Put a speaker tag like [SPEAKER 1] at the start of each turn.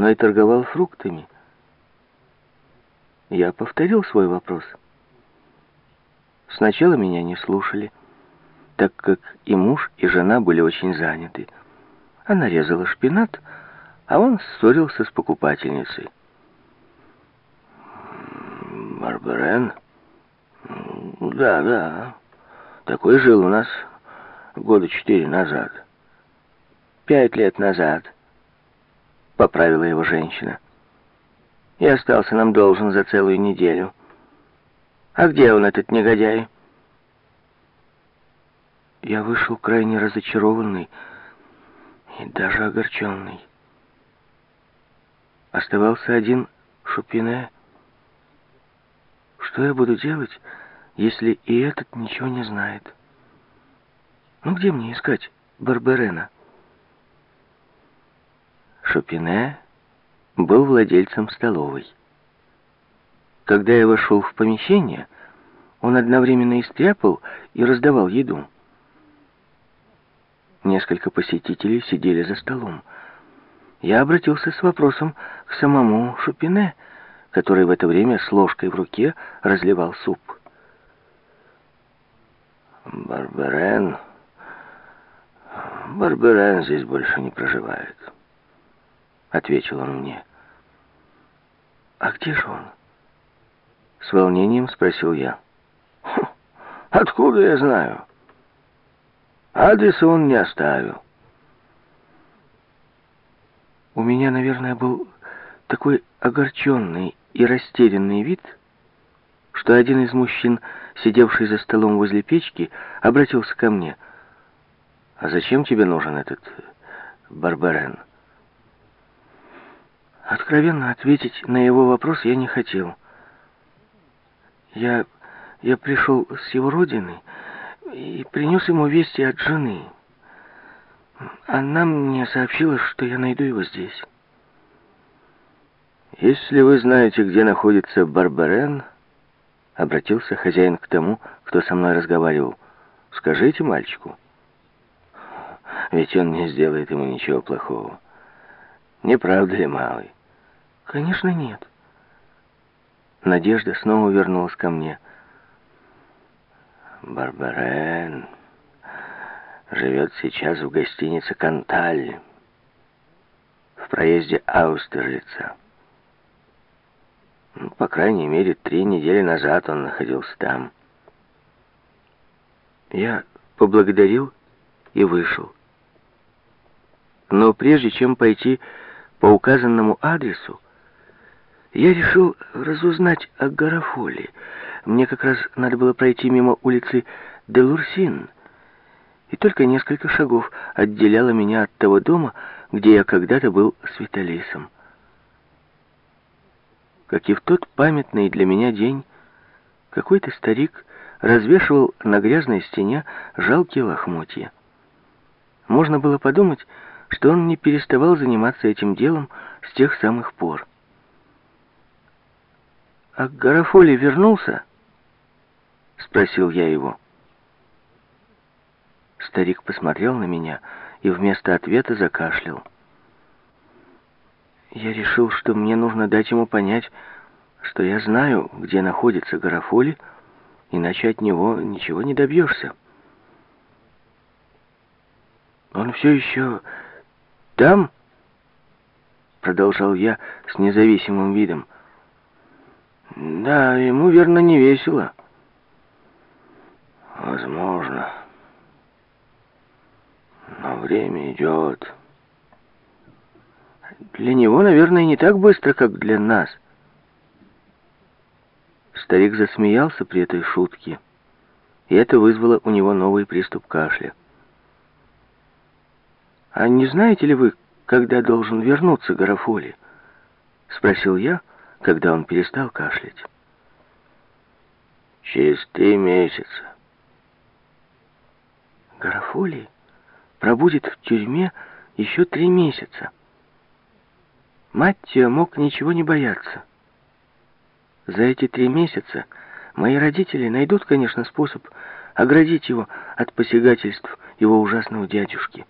[SPEAKER 1] но и торговал фруктами. Я повторил свой вопрос. Сначала меня не слушали, так как и муж, и жена были очень заняты. Она резала шпинат, а он ссорился с покупательницей.
[SPEAKER 2] Барбарен? Да, да. Такой жил у нас года четыре назад.
[SPEAKER 1] Пять лет назад, поправила его женщина. И остался нам должен за целую неделю. А где он, этот негодяй? Я вышел крайне разочарованный и даже огорченный. Оставался один Шупине. Что я буду делать, если и этот ничего не знает? Ну, где мне искать Барберена? Шупине был владельцем столовой. Когда я вошел в помещение, он одновременно истряпал и раздавал еду. Несколько посетителей сидели за столом. Я обратился с вопросом к самому Шупине, который в это время с ложкой в руке разливал суп.
[SPEAKER 2] «Барберен... Барберен здесь больше не проживает», — ответил он мне.
[SPEAKER 1] «А где же он?» С волнением спросил я.
[SPEAKER 2] «Хм, «Откуда я знаю? Адреса он не оставил».
[SPEAKER 1] У меня, наверное, был такой огорченный и растерянный вид, что один из мужчин, сидевший за столом возле печки, обратился ко мне. «А зачем тебе нужен этот Барбарен?» Откровенно ответить на его вопрос я не хотел. Я, я пришел с его родины и принес ему вести от жены. Она мне сообщила, что я найду его здесь.
[SPEAKER 2] «Если вы знаете, где находится Барбарен...» Обратился хозяин к тому, кто со мной разговаривал. «Скажите мальчику. Ведь он не сделает ему ничего плохого. Не правда ли, малый?»
[SPEAKER 1] «Конечно, нет». Надежда снова вернулась ко мне.
[SPEAKER 2] «Барбарен живет сейчас в гостинице «Канталь» в проезде Аустерлица. Ну, по крайней мере, три недели назад он находился там.
[SPEAKER 1] Я поблагодарил и вышел. Но прежде чем пойти по указанному адресу, я решил разузнать о Гарафоле. Мне как раз надо было пройти мимо улицы Делурсин, и только несколько шагов отделяло меня от того дома, где я когда-то был с Виталисом как и в тот памятный для меня день, какой-то старик развешивал на грязной стене жалкие лохмотья. Можно было подумать, что он не переставал заниматься этим делом с тех самых пор. «А Гарафоли вернулся?» — спросил я его. Старик посмотрел на меня и вместо ответа закашлял. Я решил, что мне нужно дать ему понять, что я знаю, где находится Гарафоли, иначе от него ничего не добьешься. «Он все еще там?» Продолжал я с независимым видом. «Да, ему, верно, не весело».
[SPEAKER 2] «Возможно. Но время идет».
[SPEAKER 1] Для него, наверное, не так быстро, как для нас. Старик засмеялся при этой шутке, и это вызвало у него новый приступ кашля. «А не знаете ли вы, когда должен вернуться Гарафоли?» — спросил я, когда он перестал кашлять.
[SPEAKER 2] «Через три месяца».
[SPEAKER 1] Гарафоли пробудет в тюрьме еще три месяца. Маттио мог ничего не бояться. За эти три месяца мои родители найдут, конечно, способ оградить его от посягательств его ужасного дядюшки.